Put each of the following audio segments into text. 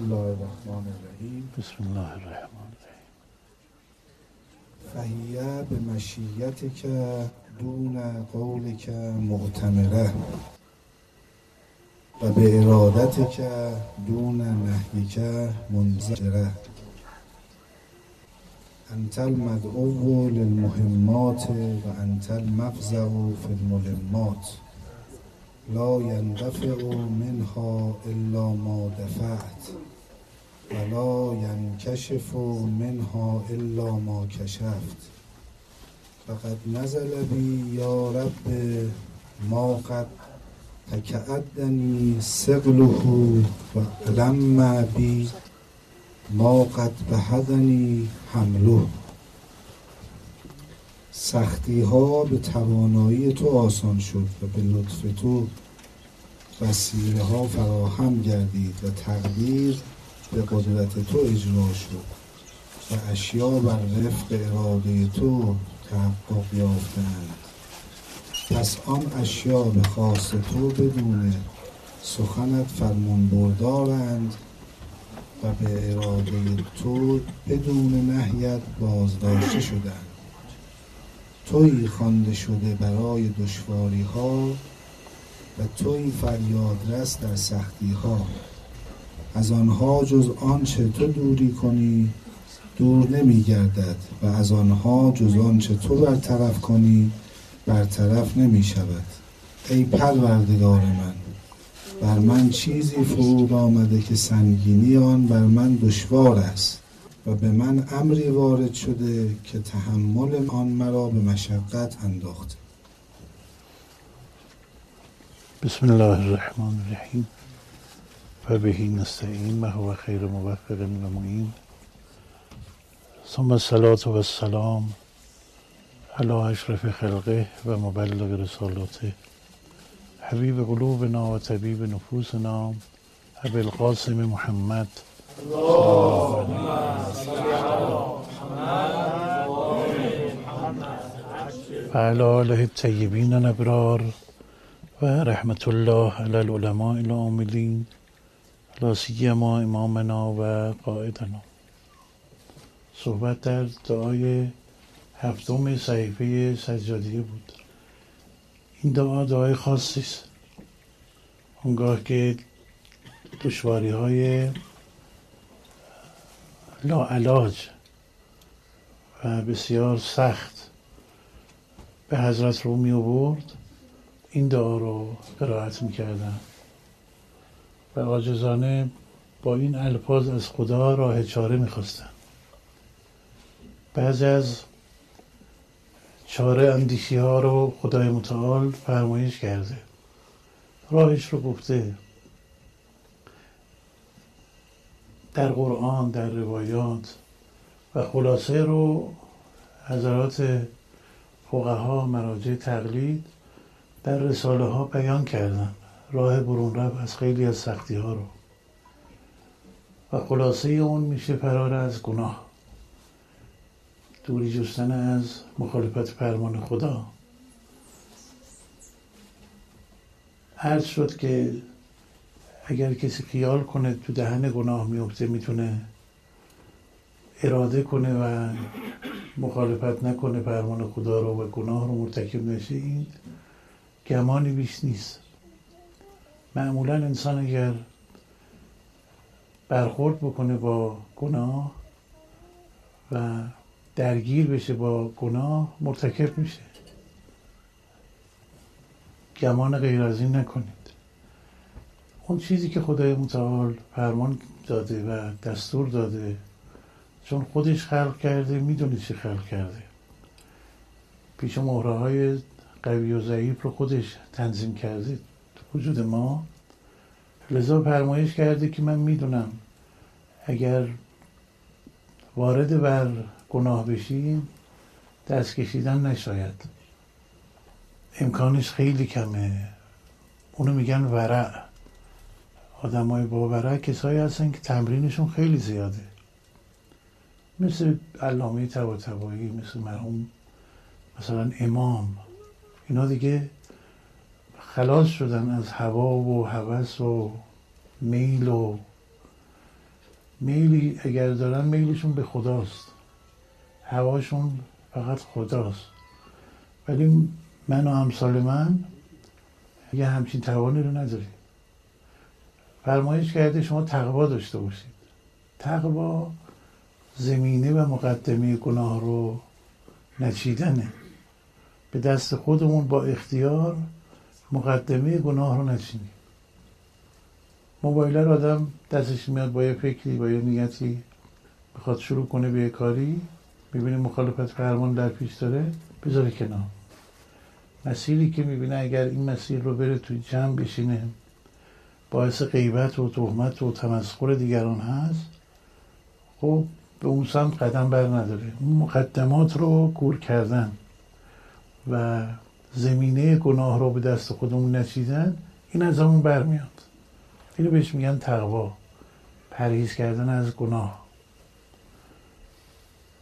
الله الرحمن الرحیم بسم الله الرحمن الرحیم فهیه به مشیت که دون قول که معتمره و به ارادت که دون نهی که منزجره انت المدعو للمهمات و انت المفزع فی الملمات لا يندفع منها الا ما دفعت ولا ینکشف منها الا ما کشفت. فقد نزل بی یا رب ما قد تکعدنی سقله و علم بی ما قد بهدنی حمله سختی ها به توانایی تو آسان شد و به لطف تو وسیله ها فراهم گردید و تقدیر به قدرت تو اجرا شد و اشیا بر رفق اراده تو تحقق یافتند. پس آن اشیا به خاص تو بدون سخنت فرمان بردارند و به اراده تو بدون نهیت بازداشته شدند. تویی خوانده شده برای دشواری ها و تویی فریادرس در سختی ها از آنها جز آنچه تو دوری کنی دور نمی گردد و از آنها جز آنچه تو برطرف کنی برطرف نمی شود ای پروردگار من بر من چیزی فرود آمده که سنگینی آن بر من دشوار است. و به من امری وارد شده که تحمل آن مرا به مشقت انداخته. بسم الله الرحمن الرحیم. و بهی نستعین و هو خیر موفق و معین ثم الصلاة و السلام علی اشرف خلقه و مبلغ رسالاته حبیب قلوبنا و طبیب نفوسنا ابی القاسم محمد و علی آله الطیبین الابرار و رحمت الله علی العلماء العاملین لا سیما امامنا و قائدنا صحبت در دعای هفتم صحیفه سجادیه بود. این دعا دعای خاصی است اونگاه که دشواری های لاعلاج و بسیار سخت به حضرت رو می آورد این دعا رو قرائت می کردن و عاجزانه با این الفاظ از خدا راه چاره می خواستن بعضی از چاره اندیشی ها رو خدای متعال فرمایش کرده. راهش رو گفته. در قرآن در روایات و خلاصه رو حضرات فقها مراجع تقلید در رساله ها بیان کردن. راه برون رفت از خیلی از سختی ها رو. و خلاصه اون میشه فرار از گناه. دوری جستن از مخالفت فرمان خدا. عرض شد که اگر کسی خیال کنه تو دهن گناه میفته می‌تونه اراده کنه و مخالفت نکنه فرمان خدا رو و گناه رو مرتکب نشه این گمانی بیش نیست. معمولا انسان اگر برخورد بکنه با گناه و درگیر بشه با گناه مرتکب میشه. گمان غیر از این نکنید. اون چیزی که خدای متعال فرمان داده و دستور داده چون خودش خلق کرده می‌دونه چی خلق کرده. پیش مهره های قوی و ضعیف رو خودش تنظیم کرده. وجود ما. لذا فرمایش کرده که من می‌دونم اگر وارد بر گناه بشیم دست کشیدن نشاید. امکانش خیلی کمه. اونو میگن ورع. آدم های با ورع کسایی هستن که تمرینشون خیلی زیاده. مثل علامه تبا تبایی مثل مرحوم مثلا امام. اینا دیگه خلاص شدن از هوا و هوس و میل و میلی اگر دارن میلشون به خداست. هواشون فقط خداست. ولی من و امثال من یه همچین توانی رو نداریم. فرمایش کرده شما تقوا داشته باشید. تقوا زمینه و مقدمه گناه رو نچیدنه. به دست خودمون با اختیار مقدمه گناه رو نچینیم موبایل آدم دستش میاد با یه فکری با یه نیتی. بخواد شروع کنه به کاری. می‌بینه مخالفت فرمان در پیش داره. بذاره کنار. مسیری که می‌بینه اگر این مسیر رو بره توی جمع بشینه باعث غیبت و تهمت و تمسخر دیگران هست خب به اون سمت قدم بر نداره. مقدمات رو گور کردن و زمینه گناه رو به دست خودمون نچیدن این از همون برمیاد. اینو بهش میگن تقوا پرهیز کردن از گناه.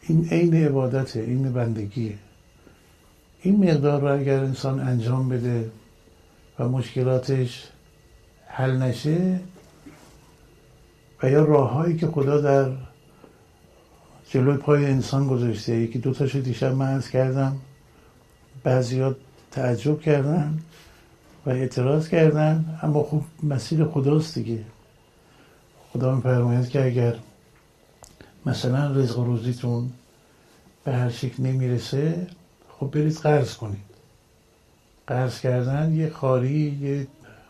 این عین عبادته این بندگیه. این مقدار رو اگر انسان انجام بده و مشکلاتش حل نشه و یا راههایی که خدا در جلوی پای انسان گذاشته یکی دو تاشو دیشب من کردم بعضیات تعجب کردن و اعتراض کردن. اما خب مسیر خداست دیگه. خدا میفرماید که اگر مثلا رزق و روزیتون به هر شکل نمی‌رسه خب برید قرض کنید. قرض کردن یه خاری یه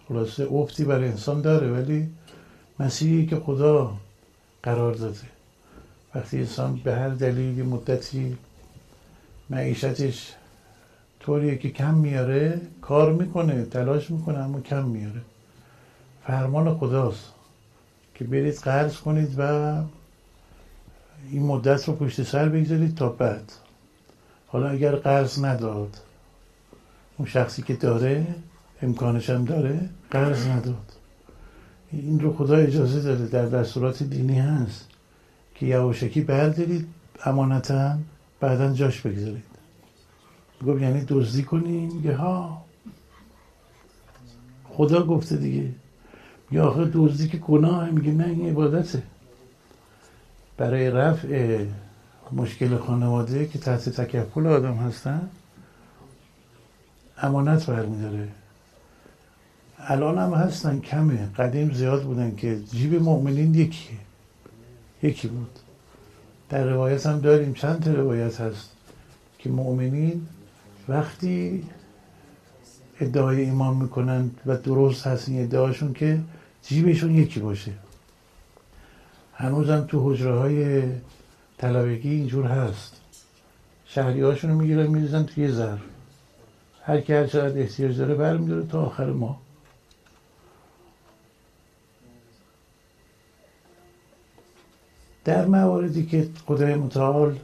خلاصه افتی برای انسان داره ولی مسیحی که خدا قرار داده. وقتی انسان به هر دلیل مدتی معیشتش طوریه که کم میاره کار می‌کنه تلاش می‌کنه اما کم میاره. فرمان خداست که برید قرض کنید و این مدت رو پشت سر بگذارید تا بعد. حالا اگر قرض نداد اون شخصی که داره امکانش هم داره قرض نداد. این رو خدا اجازه داده در دستورات دینی هست که یواشکی بردارید امانتا بعدا جاش بگذارید. گفت یعنی دزدی کنیم میگه ها. خدا گفته دیگه. یا آخه دزدی که گناه میگه نه این عبادته. برای رفع مشکل خانواده که تحت تکفل آدم هستن امانت برمیداره. الان هم هستن کمه. قدیم زیاد بودن که جیب مؤمنین یکیه. یکی بود. در روایت هم داریم. چند تا روایت هست که مؤمنین وقتی ادعای ایمان می‌کنن و درست هست این ادعاشون که جیبشون یکی باشه. هنوزم تو حجره های طلبگی اینجور هست. شهری هاشون رو می‌گیرن میریزن توی ظرف هر کی هر چقدر احتیاج داره برمیداره تا آخر ما در مواردی که خدای متعال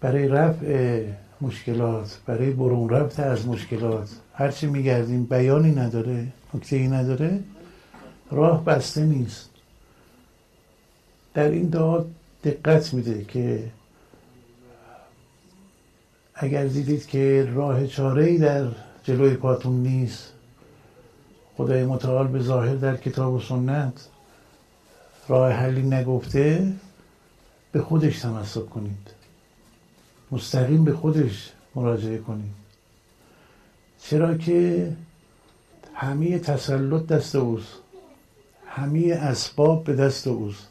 برای رفع مشکلات. برای برون رفت از مشکلات. هرچی میگردیم بیانی نداره نکته ای نداره. راه بسته نیست. در این دعا دقت میده که اگر دیدید که راه چاره ای در جلوی پاتون نیست خدای متعال به ظاهر در کتاب و سنت راه حلی نگفته به خودش تمسک کنید. مستقیم به خودش مراجعه کنید چرا که همه تسلط دست اوست. همه اسباب به دست اوست.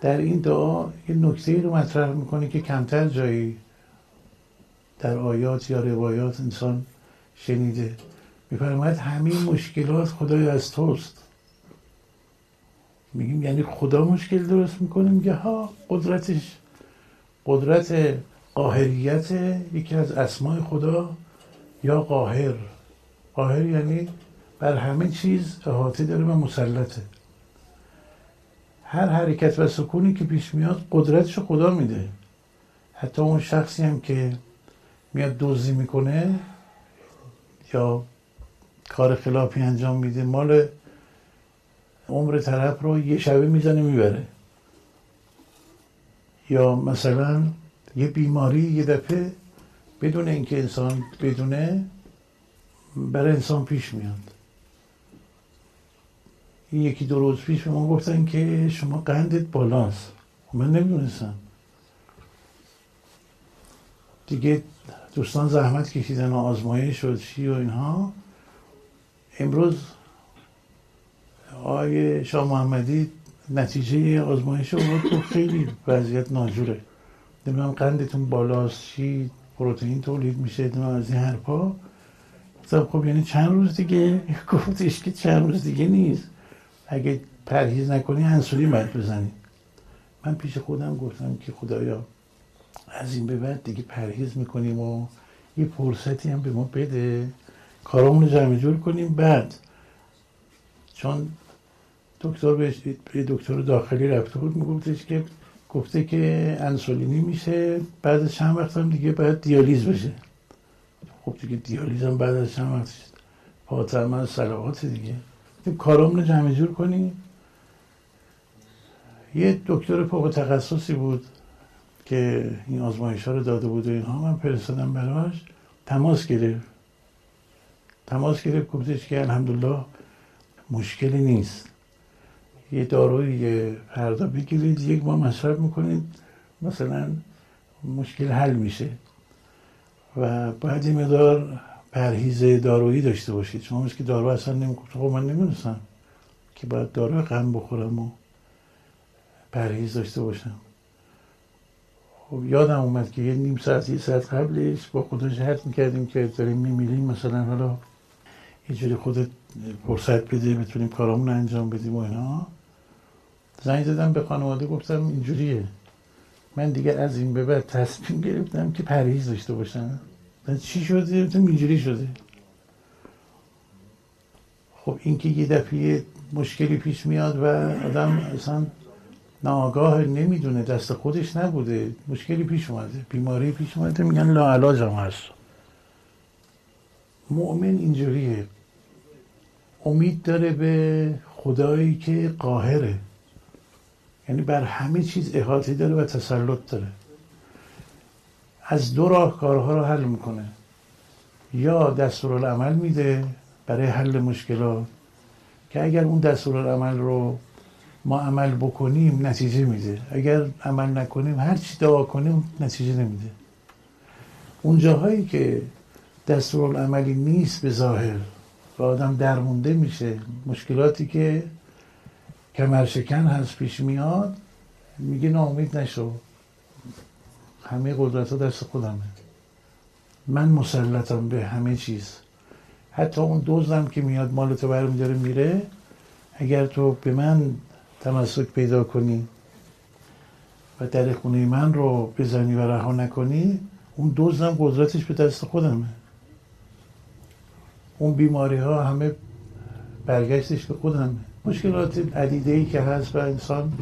در این دعا یه نکته رو مطرح می‌کنه که کمتر جایی در آیات یا روایات انسان شنیده. میفرماید همه مشکلات خدای از توست. میگیم یعنی خدا مشکل درست می‌کنه؟ میگه ها قدرتش قدرت قاهریت یکی از اسماع خدا یا قاهر. قاهر یعنی بر همه چیز احاطه داره و مسلطه. هر حرکت و سکونی که پیش میاد قدرتش خدا میده. حتی اون شخصی هم که میاد دزدی می‌کنه یا کار خلافی انجام میده مال عمر طرف رو یه شبه می‌زنه می‌بره. یا مثلا یه بیماری یه دفعه بدون اینکه انسان بدونه برای انسان پیش میاد. یکی دو روز پیش به ما گفتن که شما قندت بالاست من نمی‌دونستم. دیگه دوستان زحمت کشیدن و آزمایش و چی و اینها. امروز آقای شاه محمدی نتیجه آزمایش بود خیلی وضعیت ناجوره. نمی‌دونم قندتون بالاست چی پروتئین تولید میشه نمی‌دونم از این حرفا. خب یعنی چند روز دیگه؟ گفتش که چند روز دیگه نیست. اگه پرهیز نکنی انسولین باید بزنی. من پیش خودم گفتم که خدایا از این به بعد دیگه پرهیز می‌کنیم و یه فرصتی هم به ما بده. کارامون رو جمع جور کنیم. بعد چون دکتر به دکتر داخلی رفته بود میگفتش که گفته که انسولینی میشه بعد چند وقت هم دیگه باید دیالیز بشه. خب دیگه دیالیز هم بعد از چند وقت پاتر من سلوات دیگه. کارامون رو جمع جور کنیم یه دکتر فوق تخصصی بود که این آزمایش ها رو داده بود و اینها. من فرستادم براش. تماس گرفت. تماس گرفت. گفتش که الحمدلله مشکلی نیست. یه داروی فردا بگیرید یک ماه مصرف می‌کنید مثلا مشکل حل میشه. و باید این مدار پرهیز دارویی داشته باشید. شما که دارو اصلا نمی‌کنید خب من نمی‌دونستم که باید دارو غم بخورم و پرهیز داشته باشم. خب یادم اومد که یه نیم ساعت یه ساعت قبلش با خودش حرف می‌کردیم که داریم میمیریم. مثلا حالا یه جوری خودت فرصت بده بتونیم کارامون انجام بدیم و اینا. زنگ زدم به خانواده گفتم اینجوریه. من دیگه از این به بعد تصمیم گرفتم که پرهیز داشته باشم. چی شده؟ اینجوری شده. خب اینکه یه دفعه مشکلی پیش میاد و آدم اصلا ناگاه نمی‌دونه دست خودش نبوده. مشکلی پیش اومده بیماری پیش اومده میگن لاعلاج هم هست. مؤمن اینجوریه. امید داره به خدایی که قاهره. یعنی بر همه چیز احاطه داره و تسلط داره. از دو راه کارها رو حل می‌کنه. یا دستورالعمل میده برای حل مشکلات که اگر اون دستورالعمل رو ما عمل بکنیم نتیجه میده. اگر عمل نکنیم هر چی دعا کنیم نتیجه نمیده. اون جاهایی که دستورالعملی نیست به ظاهر و آدم درمونده میشه مشکلاتی که کمرشکن هست پیش میاد میگه ناامید نشو. همه قدرت ها دست خودمه. من مسلطم به همه چیز. حتی اون دوزم که میاد مالتو برمیداره میره اگر تو به من تمسک پیدا کنی و در خونه من رو بزنی و رها نکنی اون دوزم قدرتش به دست خودمه. اون بیماری ها همه برگشتش به خودمه. مشکلات عدیده ای که هست و انسان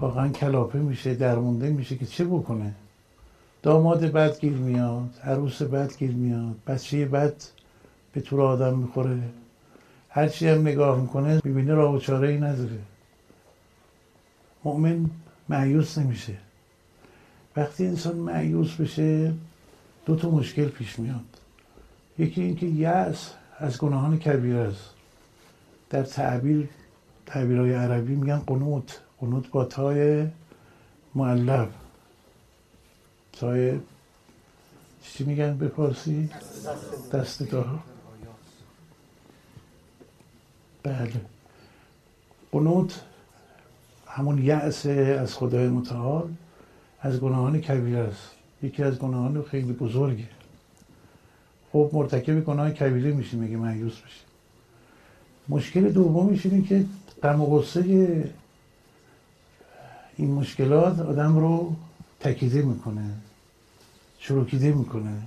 واقعا کلاپه میشه درمونده میشه که چه بکنه؟ داماد بد گیر میاد عروس بد گیر میاد بچه بد به طور آدم می‌خوره. هرچی هم نگاه می‌کنه می‌بینه راه و چاره ای نداره. مؤمن معیوس نمیشه. وقتی انسان معیوس بشه دو تا مشکل پیش میاد. یکی اینکه یأس از گناهان کبیر است. در تعبیر تعبیرهای عربی میگن قنوت. قنوت با تای معلب. تای چی میگن به فارسی؟ دست دار بله. قنوت همون یأس از خدای متعال از گناهان کبیر است. یکی از گناهان خیلی بزرگه. خب مرتکب گناه کبیره میشیم میگه معیوس بشیم مشکل دومیش اینه که غم و این مشکلات آدم رو تکیده می‌کنه چروکیده می‌کنه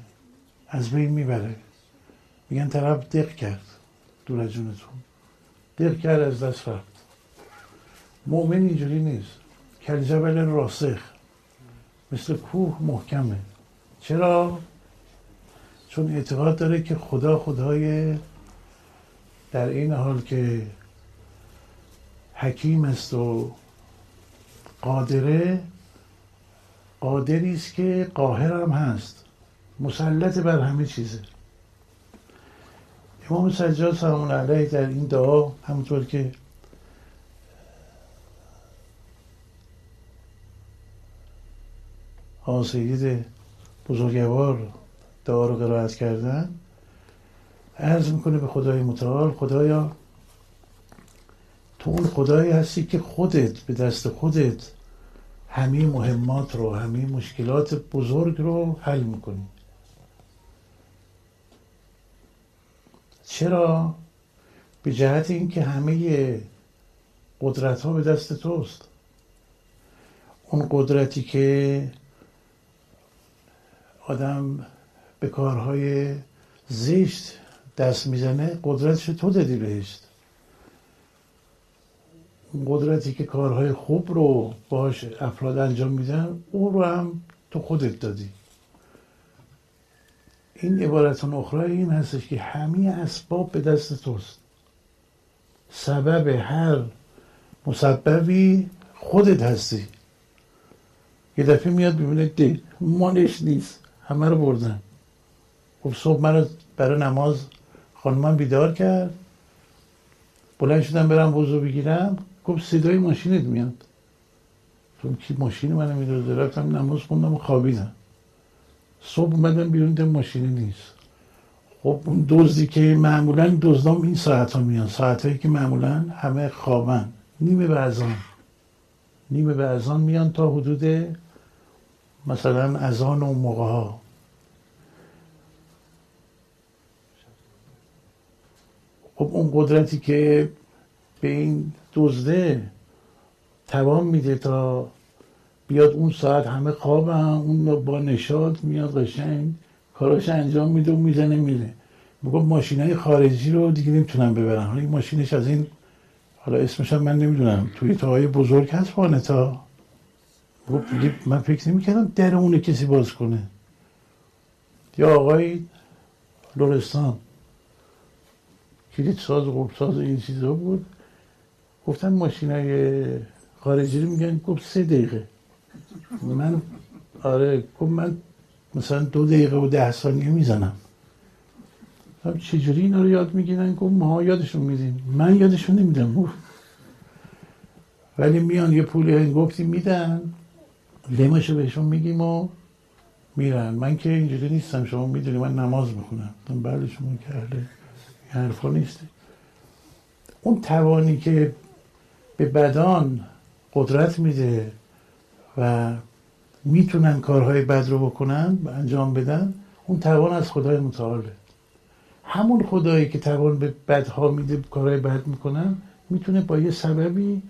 از بین می‌بره. میگن طرف دق کرد دور از جونتون. دق کرد از دست رفت. مؤمن اینجوری نیست. کلجبل راسخ. مثل کوه محکمه. چرا؟ چون اعتقاد داره که خدا خدای در این حال که حکیم است و قادره قادری است که قاهر هم هست. مسلط بر همه چیزه. امام سجاد سلام علیه در این دعا همونطور که آسید بزرگوار دعا رو قرائت کردن عرض می‌کنه به خدای متعال خدایا تو اون خدایی هستی که خودت به دست خودت همه مهمات رو همه مشکلات بزرگ رو حل می‌کنی. چرا؟ به جهت اینکه همه قدرت ها به دست توست. اون قدرتی که آدم به کارهای زشت دست می‌زنه قدرتش تو دادی بهشت قدرتی که کارهای خوب رو باش افراد انجام میدن او رو هم تو خودت دادی. این عبارت اخرى این هستش که همه اسباب به دست توست. سبب هر مسببی خودت هستی. یه دفعه میاد ببینه دی مالش نیست. همه رو بردن. خب صبح من برای نماز خانمم بیدار کرد. بلند شدم برم وضو بگیرم. گفت صدای ماشینت میاد. چون کی ماشین منو میدازه رفتم نماز خوندم و خوابیدم. صبح اومدم بیرون دم ماشینی نیست. خب اون دزدی که معمولا دزدام این ساعت ها میان. ساعت هایی که معمولا همه خوابن. نیمه به ازان نیمه به ازان میان تا حدود مثلا ازان و موقع ها خب اون قدرتی که به این دزده توان میده تا بیاد اون ساعت همه خواب هم اون با نشاد میاد قشنگ. کاراش انجام میده و می‌زنه میره. میگم ماشین های خارجی رو دیگه نمی‌تونم ببرم. حالا این ماشینش از این حالا اسمش هم من نمی‌دونم. توی های بزرگ هست تا گفت من فکر نمی‌کردم در اون کسی باز کنه. یا آقای لورستان کلید ساز و ساز این چیزا بود. گفتن ماشین های خارجی رو میگن گفت سه دقیقه. من آره گفت من مثلا دو دقیقه و ده ثانیه می‌زنم. چجوری اینا رو یاد می‌گیرن؟ گفت ما یادشون میدیم. من یادشون نمیدم. ولی میان یه پولی گفتی میدن. لمشو بهشون میگیم و میرن. من که اینجوری نیستم. شما می‌دونی من نماز می‌خونم. بله شما که اهل حرفا نیستی اون توانی که به بدان قدرت میده و می‌تونن کارهای بد رو بکنن و انجام بدن اون توان از خدای متعاله همون خدایی که توان به بدها میده کارهای بد می‌کنن می‌تونه با یه سببی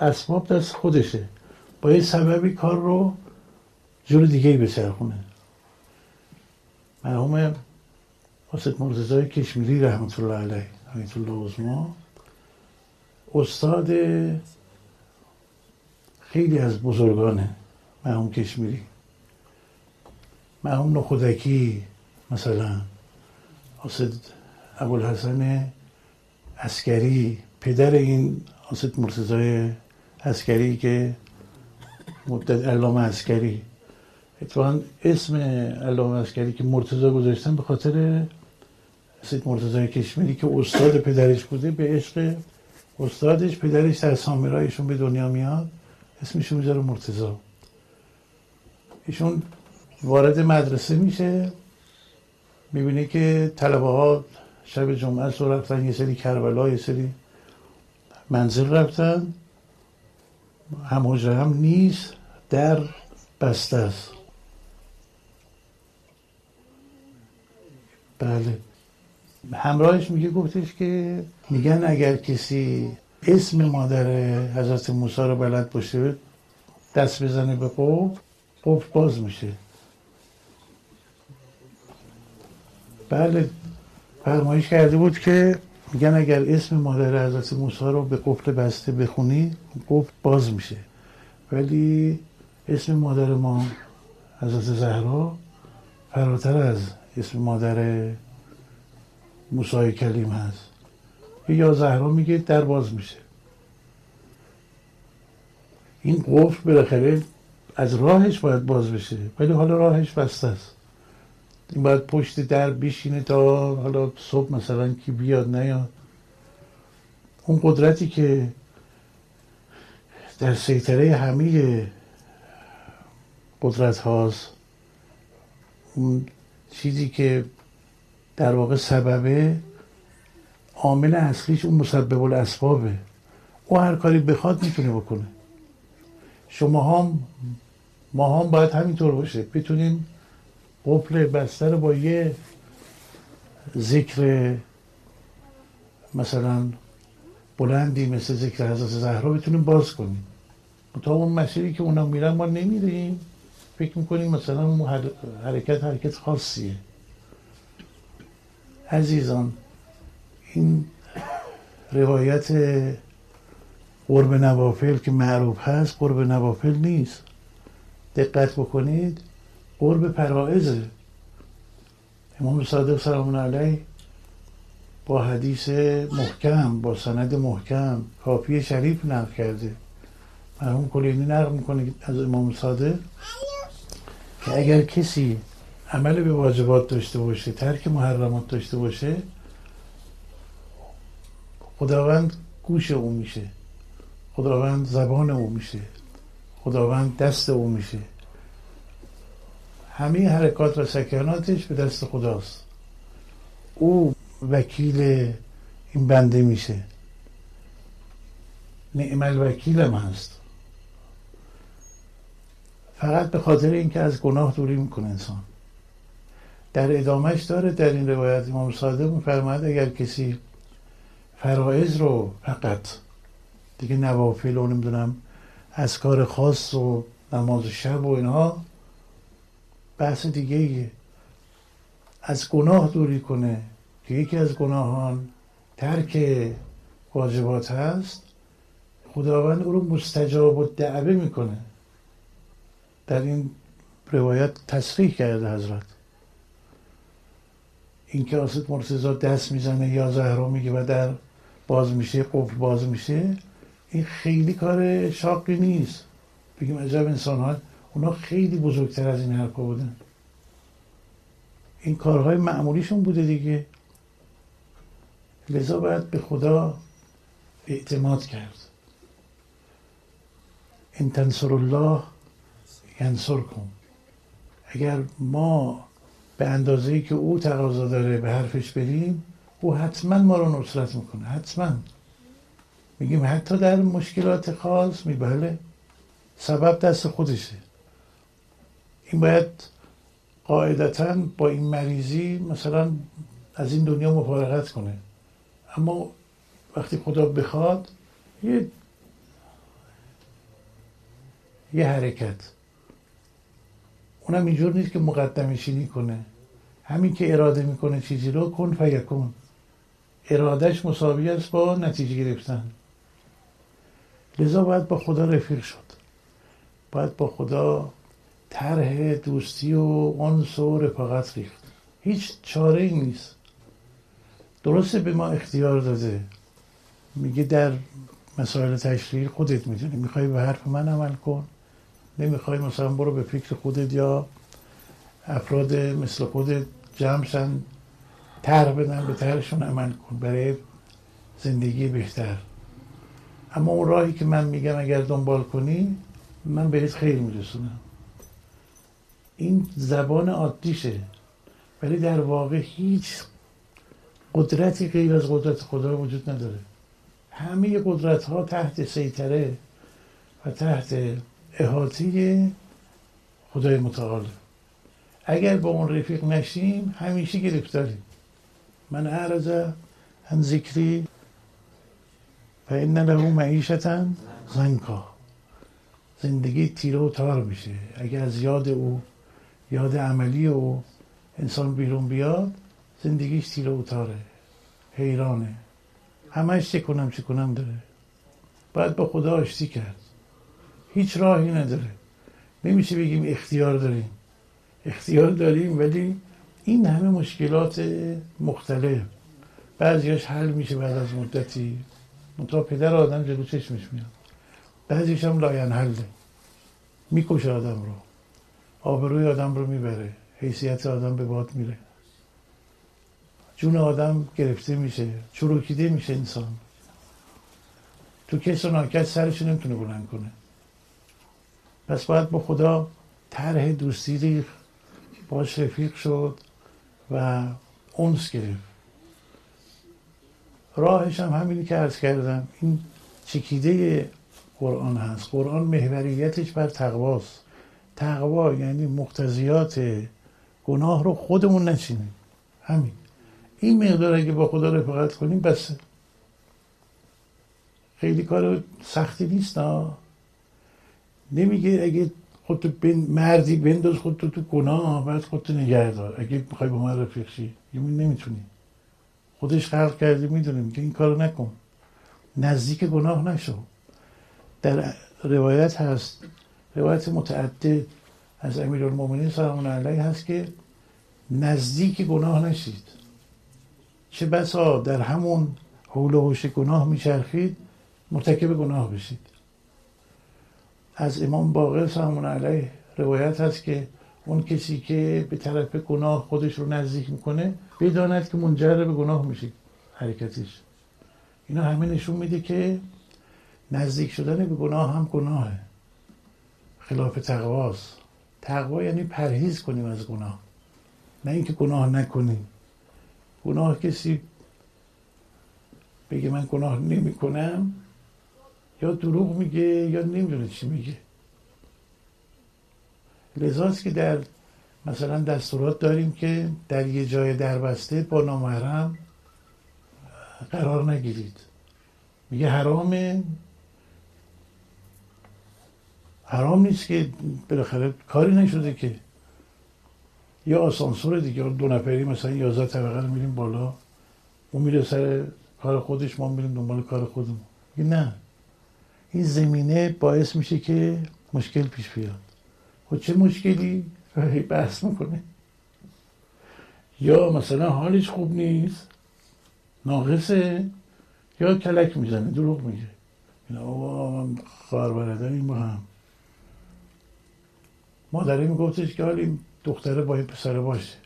اسباب دست خودشه. با یه سببی کار رو جور دیگه ای بچرخونه. مرحوم حاسد مرتضای کشمیری رحمت الله علیه رحمت الله عظما استاد خیلی از بزرگانه مرحوم کشمیری مرحوم نخودکی مثلا حاج سید ابوالحسن عسکری پدر این حاج سید مرتضای عسکری که مدت علامه عسکری اتفاقا اسم علامه عسکری که مرتضا گذاشتن به خاطر سید مرتضای کشمیری که استاد پدرش بوده به عشق استادش پدرش در سامرایشون به دنیا میاد اسمشون می‌ذاره مرتضا ایشون وارد مدرسه میشه می‌بینه که طلبه ها شب جمعه سو رفتن یه سری کربلا یه سری منزل رفتن. هم هم نیست در بسته است. بله. همراهش میگه گفتش که میگن اگر کسی اسم مادر حضرت موسی رو بلد باشه دست بزنه به قفل قفل باز میشه. بله فرمایش کرده بود که میگن اگر اسم مادر حضرت موسی رو به قفل بسته بخونی قفل باز میشه. ولی اسم مادر ما حضرت زهرا فراتر از اسم مادر موسی کلیم هست. یا زهرا میگه در باز میشه. این قفل بالاخره از راهش باید باز بشه ولی حالا راهش بسته است. این باید پشت در بشینه تا حالا صبح مثلا کی بیاد نیاد. اون قدرتی که در سیطره همه قدرت هاست اون چیزی که در واقع سببه عامل اصلیش اون مسبب الاسبابه. او هر کاری بخواد می‌تونه بکنه. شما هم ما هم باید همینطور باشه. بتونیم قفل بسته رو با یه ذکر مثلا بلندی مثل ذکر حضرت زهرا بتونیم باز کنیم. تا اون مسیری که اونا میرن ما نمیریم. فکر می‌کنیم مثلا حرکت حرکت خاصیه. عزیزان این روایت قرب نوافل که معروف هست قرب نوافل نیست. دقت بکنید قرب پرائزه امام صادق سلام علیه با حدیث محکم با سند محکم کافی شریف نقل کرده. مرحوم کلینی نقل می‌کنه از امام صادق که اگر کسی عمل به واجبات داشته باشه ترک محرمات داشته باشه خداوند گوش او میشه خداوند زبان او میشه خداوند دست او میشه. همه حرکات و سکناتش به دست خداست. او وکیل این بنده میشه. نعم الوکیلم هست. فقط به خاطر اینکه از گناه دوری می‌کنه انسان. در ادامهش داره در این روایت امام صادق میفرماید اگر کسی فرائض رو فقط دیگه نوافل و نمی‌دونم از کار خاص و نماز شب و اینها بحث دیگه ایه. از گناه دوری کنه که یکی از گناهان ترک واجبات هست خداوند او رو مستجاب و دعوه می‌کنه در این روایت تصریح کرده حضرت این که آسد مرتضا دست می‌زنه یا زهرا میگه و در باز میشه قفل باز میشه. این خیلی کار شاقی نیست. بگیم عجب انسان ها اونا خیلی بزرگتر از این حرفا بودن. این کارهای معمولیشون بوده دیگه. لذا باید به خدا اعتماد کرد. این تنصر الله ینصر کن اگر ما به اندازه که او تقاضا داره به حرفش بریم او حتما ما رو نصرت می‌کنه حتما. میگیم حتی در مشکلات خاص می بله. سبب دست خودشه. این باید قاعدتا با این مریضی مثلا از این دنیا مفارقت کنه. اما وقتی خدا بخواد یه یه حرکت. اونم اینجور نیست که مقدم شینی کنه. همین که اراده می‌کنه چیزی رو کن فیکون ارادهش مساوی است با نتیجه گرفتن. لذا باید با خدا رفیق شد. باید با خدا طرح دوستی و انس و رفاقت ریخت. هیچ چاره ای نیست. درسته به ما اختیار داده. میگه در مسائل تشریعی خودت می‌دونی. می‌خوای به حرف من عمل کن. نمی‌خوای مثلا برو به فکر خودت یا افراد مثل خودت جمعشن طرح بدن به طرحشون عمل کن. برای زندگی بهتر. اما اون راهی که من میگم اگر دنبال کنی من بهت خیر میرسونم. این زبان عادیشه ولی در واقع هیچ قدرتی غیر از قدرت خدا وجود نداره. همه قدرت ها تحت سیطره و تحت احاطه خدای متعال اگر با اون رفیق نشیم همیشه گرفتاریم. من اعرض عن ذکری و این له معیشتا زنکا زندگی تیره و تار میشه. اگر از یاد او یاد عملی او انسان بیرون بیاد زندگیش تیره و تاره. حیرانه. همش چه کنم چه کنم داره. باید با خدا آشتی کرد. هیچ راهی نداره نمیشه بگیم اختیار داریم. اختیار داریم ولی این همه مشکلات مختلف. بعضیش حل میشه بعد از مدتی. منتها پدر آدم جلو چشمش میاد. بعضیش هم لاین حله. می‌کشه آدم رو. آبروی آدم رو می‌بره. حیثیت آدم به باد میره. جون آدم گرفته میشه. چروکیده میشه انسان. تو کس و ناکس سرش نمی‌تونه بلند کنه. پس باید با خدا طرح دوستی ریخ باش رفیق شد و اونس گرفت. راهش هم همینی که ارز کردم این چکیده قرآن هست. قرآن محوریتش بر تقواست. تقوا یعنی مقتضیات گناه رو خودمون نچینیم همین. این مقدار اگه با خدا رفاقت کنیم بسه خیلی کار سختی نیست نه نمیگه اگه خودتو بن... مردی بنداز خودتو تو گناه بعد خودتو نگه دار. اگه می‌خوای با من رفیق شی نمی‌تونی. خودش خلق کرده می‌دونه میگه این کارو نکن. نزدیک گناه نشو. در روایت هست روایت متعدد از امیرالمومنین سلام علیه هست که نزدیک گناه نشید. چه بسا در همون حول و حوش گناه میچرخید مرتکب گناه بشید. از امام باقر سلام علیه روایت هست که اون کسی که به طرف گناه خودش رو نزدیک می‌کنه بداند که منجر به گناه میشه حرکتش. اینا همه نشون میده که نزدیک شدن به گناه هم گناهه. خلاف تقواست. تقوا یعنی پرهیز کنیم از گناه. نه اینکه گناه نکنیم. گناه کسی بگه من گناه نمی کنم یا دروغ میگه یا نمی‌دونه چی میگه. لذاست که در مثلا دستورات داریم که در یه جای دربسته با نامحرم قرار نگیرید. میگه حرامه. حرام نیست که بالاخره کاری نشده که یا آسانسور دیگه دو نفری مثلا یازده طبقه رو میریم بالا اون میره سر کار خودش ما میریم دنبال کار خودمون. نه. این زمینه باعث میشه که مشکل پیش بیاد. خب چه مشکلی؟ بحث می‌کنه. یا مثلا حالش خوب نیست ناقصه یا کلک می‌زنه دروغ میگه. اینا من خواهر این با هم. مادره میگفتش که حال این دختره با این پسره باشه.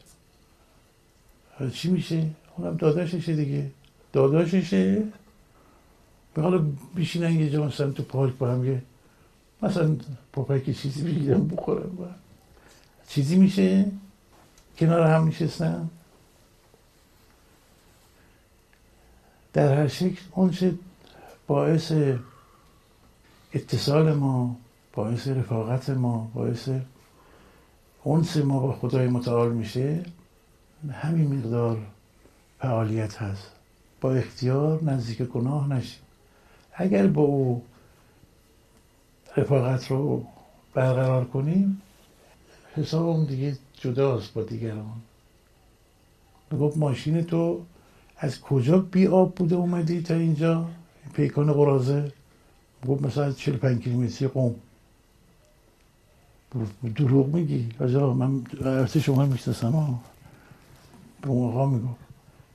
حالا چی میشه؟ اونم داداششه دیگه. داداششه به حالا بیشینن یه جا مثلا تو پارک با هم یه مثلا پاپک چیزی بگیرم بخورم با چیزی میشه؟ کنار هم میشستن؟ در هر شکل اونچه باعث اتصال ما باعث رفاقت ما باعث اونس ما با خدای متعال میشه همین مقدار فعالیت هست. با اختیار نزدیک گناه نشیم. اگر با او رفاقت رو برقرار کنیم حساب اون دیگه جداست با دیگران. گفت ماشین تو از کجا بی آب بوده اومدی تا اینجا؟ پیکان قرازه. گفت مثلا از 45 کیلومتری قوم دروغ میگی؟ آجا من البته شما می‌شناسم ها به اون آقا میگو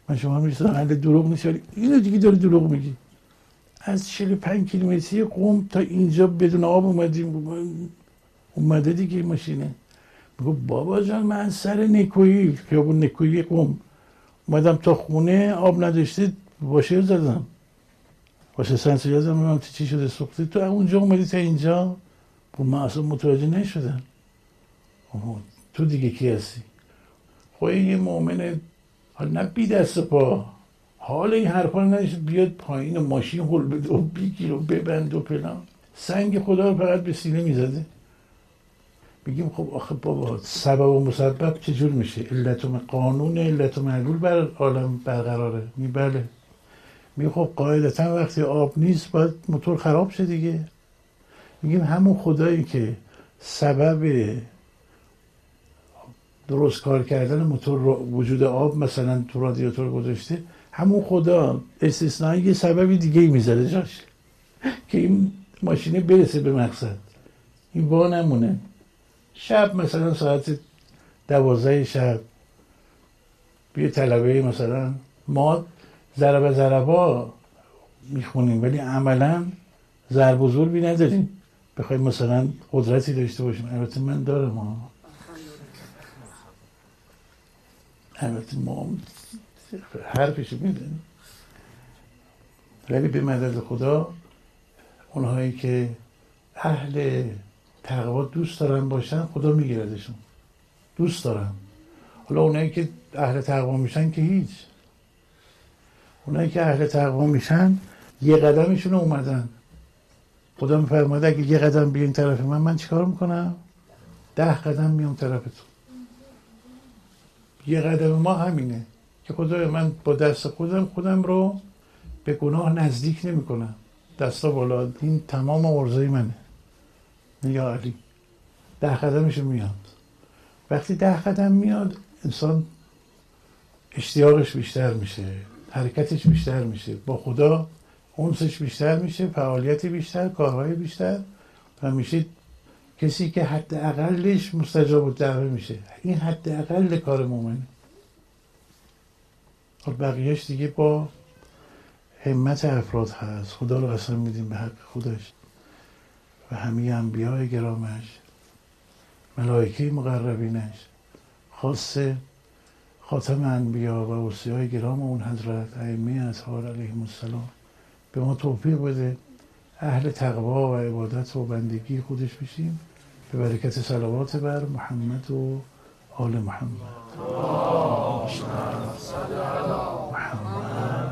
من شما می‌شناسم اهل دروغ نیست اینو دیگه داری دروغ میگی. از 45 کیلومتری قوم تا اینجا بدون آب اومدیم. اومده دیگه ماشینه. میگو بابا جان من سر نکویی خیابون نکویی قوم اومدم تا خونه آب نداشته باشه زدم. باشه سنسی زدم من چی شده. سوختی تو اونجا اومدی تا اینجا؟ خب من اصلا متوجه نشدم. تو دیگه کی هستی؟ خب یه مؤمن حال نه بی دست پا. حال این حرفا نشه بیاد پایین ماشین هل بده و بگیر و ببند و پلان سنگ خدا رو فقط به سینه می‌زده. بگیم خب آخه بابا سبب و مسبب چجور میشه؟ علت و قانون علت و معلول بر عالم برقراره. می بله. می خب قاعدتا وقتی آب نیست باید موتور خراب شه دیگه. میگیم همون خدایی که سبب درست کار کردن موتور وجود آب مثلا تو رادیاتور گذاشته همون خدا استثنایی یه سببی دیگه ای می‌ذاره جاش که این ماشینه برسه به مقصد. این وا نمونه. شب مثلا ساعت دوازده شب بیا طلبه مثلا ما ضربه ضربا می‌خونیم ولی عملا ضرب و ضربی نداریم. بخوایم مثلا قدرتی داشته باشیم. البته من دارم ها البته ما حرفشو می‌دونیم ولی به مدد خدا اونهایی که اهل تقوا دوست دارن باشن خدا میگیردشون. دوست دارن. حالا اونایی که اهل تقوا میشن که هیچ. اونایی که اهل تقوا میشن یه قدمشون اومدن. خدا میفرماده اگه یه قدم بیاین طرف من من چیکار می‌کنم؟ ده قدم میام طرف تو. یه قدم ما همینه. که خدا من با دست خودم خودم رو به گناه نزدیک نمی‌کنم. دستا بالا این تمام ارزای منه. یا علی ده قدمش میاد. وقتی ده قدم میاد انسان اشتیاقش بیشتر میشه حرکتش بیشتر میشه. با خدا اونسش بیشتر میشه فعالیت بیشتر کارهای بیشتر. و میشه کسی که حد اقلش مستجاب الدعوه میشه. این حد اقل کار مومنه بقیهش دیگه با همت افراد هست. خدا رو قسم میدیم به حق خودش و همه انبیاء گرامش. ملائکه مقربینش. خاص خاتم انبیا و اوصیای گرام اون حضرت ائمه اطهار علیهم السلام. به ما توفیق بده اهل تقوا و عبادت و بندگی خودش بشیم. به برکت صلوات بر محمد و آل اللهم صل على محمد